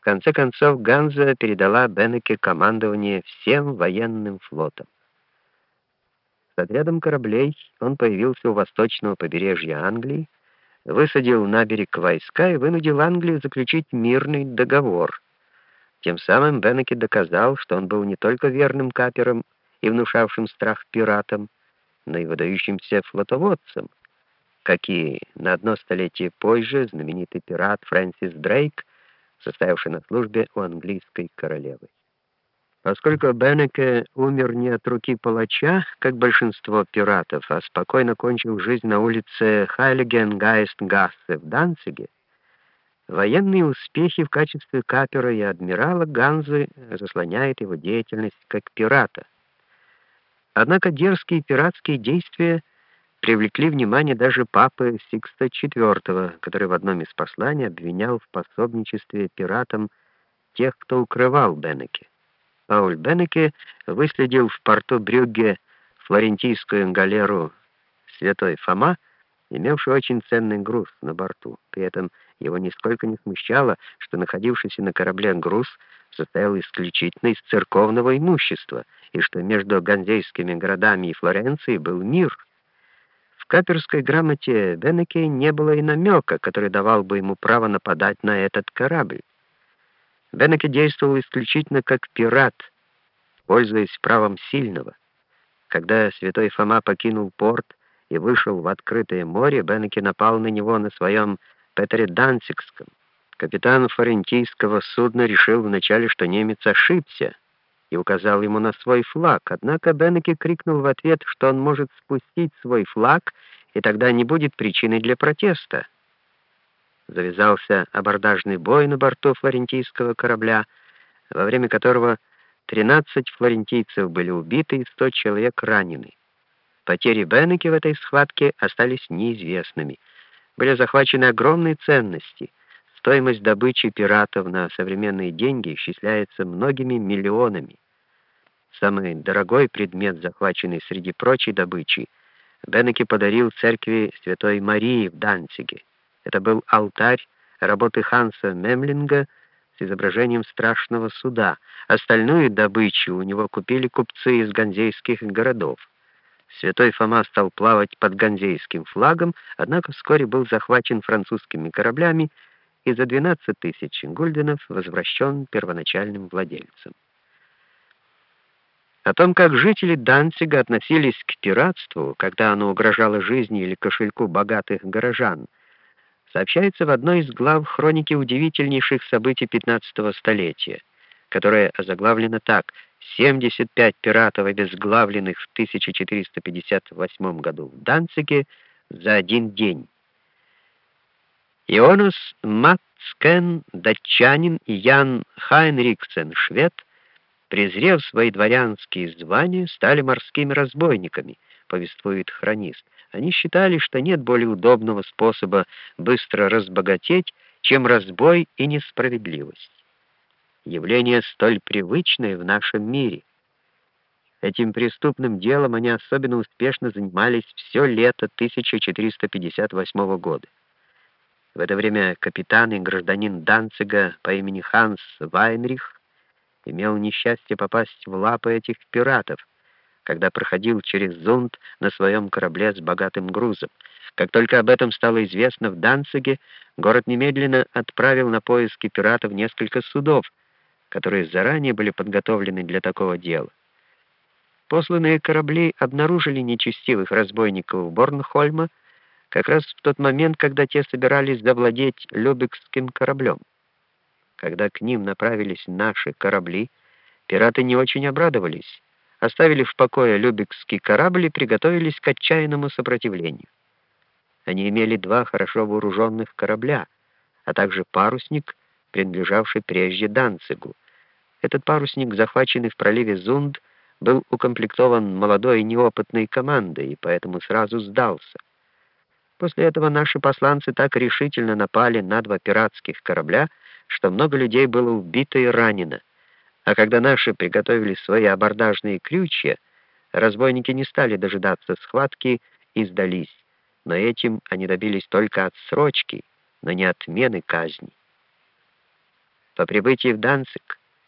В конце концов Ганза передала Беннеке командование всем военным флотом. С отрядом кораблей он появился у восточного побережья Англии, высадил на берег войска и вынудил Англию заключить мирный договор. Тем самым Беннеке доказал, что он был не только верным капером и внушавшим страх пиратам, но и выдающимся флотоводцем, как и на одно столетие позже знаменитый пират Фрэнсис Дрейк, состоявший на службе у английской королевы. Поскольку Беннеке умер не от руки палача, как большинство пиратов, а спокойно кончил жизнь на улице Хайлиген-Гайст-Гассе в Данциге, военные успехи в качестве капера и адмирала Ганзы заслоняют его деятельность как пирата. Однако дерзкие пиратские действия привлекли внимание даже папы Сикста IV, который в одном из посланий обвинял в пособничестве пиратам тех, кто укрывал Беннеке. Пауль Беннеке выследил в порту Брюгге флорентийскую галеру «Святой Фома», имевший очень ценный груз на борту. При этом его нисколько не смущало, что находившийся на корабле груз состоял исключительно из церковного имущества, и что между ганзейскими городами и Флоренцией был мир. Каперской грамоте Беннеке не было и намека, который давал бы ему право нападать на этот корабль. Беннеке действовал исключительно как пират, пользуясь правом сильного. Когда святой Фома покинул порт и вышел в открытое море, Беннеке напал на него на своем Петре Данцикском. Капитан флорентийского судна решил вначале, что немец ошибся, и указал ему на свой флаг. Однако Беннеке крикнул в ответ, что он может спустить свой флаг, и тогда не будет причины для протеста завязался абордажный бой на борту флорентийского корабля, во время которого 13 флорентийцев были убиты и 100 человек ранены. Потери Беннеки в этой схватке остались неизвестными. Были захвачены огромные ценности. Стоимость добычи пиратов на современные деньги исчисляется многими миллионами. Самый дорогой предмет, захваченный среди прочей добычи, Беннеки подарил церкви Святой Марии в Данциге. Это был алтарь работы Ханса Мемлинга с изображением страшного суда. Остальную добычу у него купили купцы из ганзейских городов. Святой Фома стал плавать под ганзейским флагом, однако вскоре был захвачен французскими кораблями и за 12 тысяч гульденов возвращен первоначальным владельцам. О том, как жители Данцига относились к пиратству, когда оно угрожало жизни или кошельку богатых горожан, сообщается в одной из глав хроники удивительнейших событий 15 столетия, которая озаглавлена так: 75 пиратов обезглавленных в 1458 году в Данциге за один день. Ионас Матскен, датчанин, и Ян Хайнриксен, швед, презрев свои дворянские звания, стали морскими разбойниками, повествует хронист. Они считали, что нет более удобного способа быстро разбогатеть, чем разбой и несправедливость. Явление столь привычное в нашем мире. Этим преступным делом они особенно успешно занимались все лето 1458 года. В это время капитан и гражданин Данцига по имени Ханс Вайнрих имел несчастье попасть в лапы этих пиратов, когда проходил через Зунд на своем корабле с богатым грузом. Как только об этом стало известно в Данциге, город немедленно отправил на поиски пиратов несколько судов, которые заранее были подготовлены для такого дела. Посланные корабли обнаружили нечестивых разбойников Борнхольма как раз в тот момент, когда те собирались завладеть Любекским кораблем. Когда к ним направились наши корабли, пираты не очень обрадовались оставили в покое Любекский корабль и приготовились к отчаянному сопротивлению. Они имели два хорошо вооруженных корабля, а также парусник, принадлежавший прежде Данцигу. Этот парусник, захваченный в проливе Зунд, был укомплектован молодой и неопытной командой, и поэтому сразу сдался. После этого наши посланцы так решительно напали на два пиратских корабля, что много людей было убито и ранено. А когда наши приготовили свои абордажные крючья, разбойники не стали дожидаться схватки и сдались. Но этим они добились только отсрочки, но не отмены казни. По прибытии в Данцик